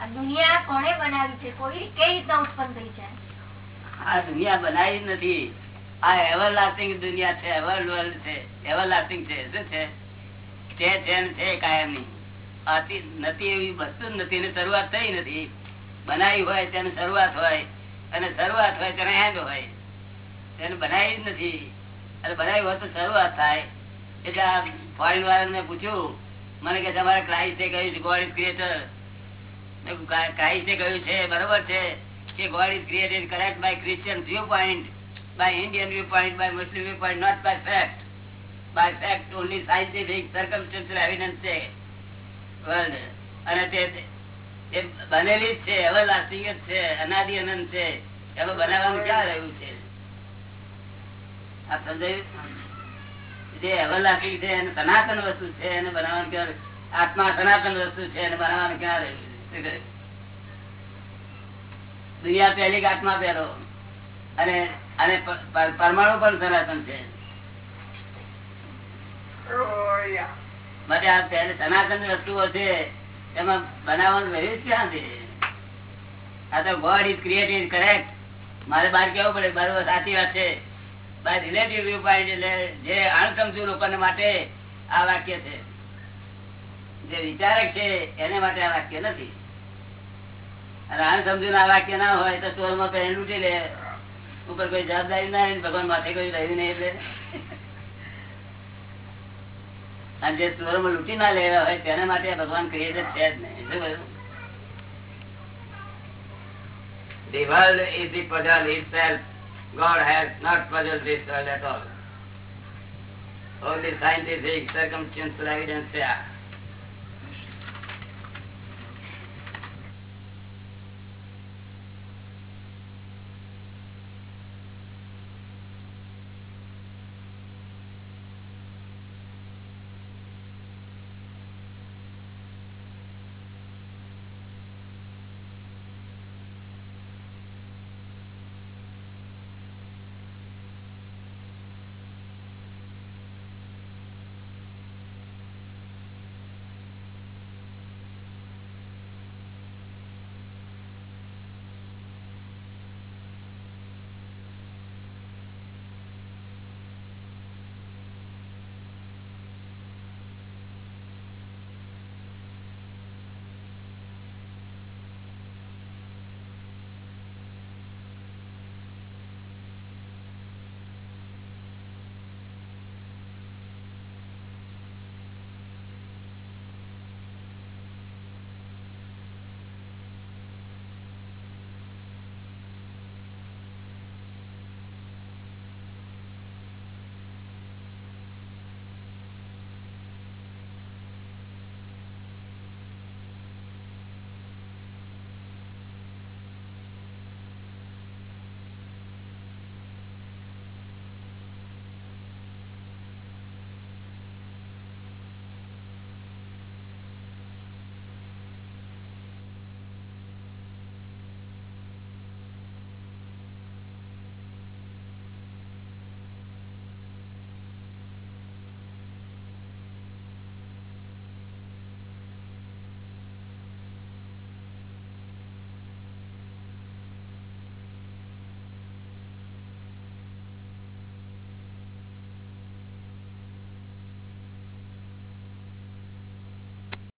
આ દુનિયા કોણે બનાવી છે? કોઈ કઈ રીતના ઉત્પન્ન થઈ છે? આ દુનિયા બનાવી નથી. આ એવર લાસ્ટિંગ દુનિયા છે એવર વર્લ્ડ છે એવર લાસ્ટિંગ છે. શું છે? છે ને છે કાયમની આથી નથી એવી વસ્તુ નથી એની શરૂઆત થઈ નથી. બનાવી હોય તેને શરૂઆત હોય અને શરૂઆત હોય તેને એન્ડ હોય. તેને બનાવી જ નથી. અને બનાવી હોય તો શરૂઆત થાય. એટલે આ ફોરેન વાળાને પૂછ્યું મને કે તમારે ક્રાઇસ્ટે કહ્યું છે ગોડ ઇઝ ક્રિએટર ક્રાઇસ્ટે કહ્યું છે બરોબર છે કે God is created correct by Christian view viewpoint, by Indian viewpoint, by Muslim viewpoint, not by fact. By fact only scientific circumstantial evidence છે. અને તે બનેલી છે everlasting જ છે અનાદિ અનંત છે એમાં બનાવવાનું ક્યાં રહ્યું છે આ સમજાયું જે everlasting છે એને સનાતન વસ્તુ છે એને બનાવવાનું ક્યાં આત્મા સનાતન વસ્તુ છે એને બનાવવાનું ક્યાં રહ્યું? દુનિયા પહેલી આત્મા પહેલો અને અને પરમાણુ પણ સનાતન છે. માટે આ પહેલી સનાતન વસ્તુઓ છે એમાં બનાવવાનું રહ્યું ક્યાં છે? આ તો ગોડ ઇઝ ક્રિએટેડ કરેક્ટ મારે બહાર કેવું પડે? બરોબર સાચી વાત છે. બાય રિલેટિવ વ્યૂ પોઈન્ટ એટલે જે અણસમજુ લોકોને માટે આ વાક્ય છે. જે વિચારક છે એને માટે આ વાક્ય નથી. અને આ ના વાક્ય ના હોય તો ચોરમાં માં પહેરી લૂંટી લે ઉપર કોઈ જવાબદારી ના હોય ભગવાન માથે કોઈ રહ્યું નહીં એટલે અને જે ચોર લૂંટી ના લેવા હોય તેના માટે ભગવાન ક્રિએટર છે જ નહીં શું કહ્યું? The world is the puzzle itself. God has not puzzled this world at all. Only scientific circumstantial evidence આ.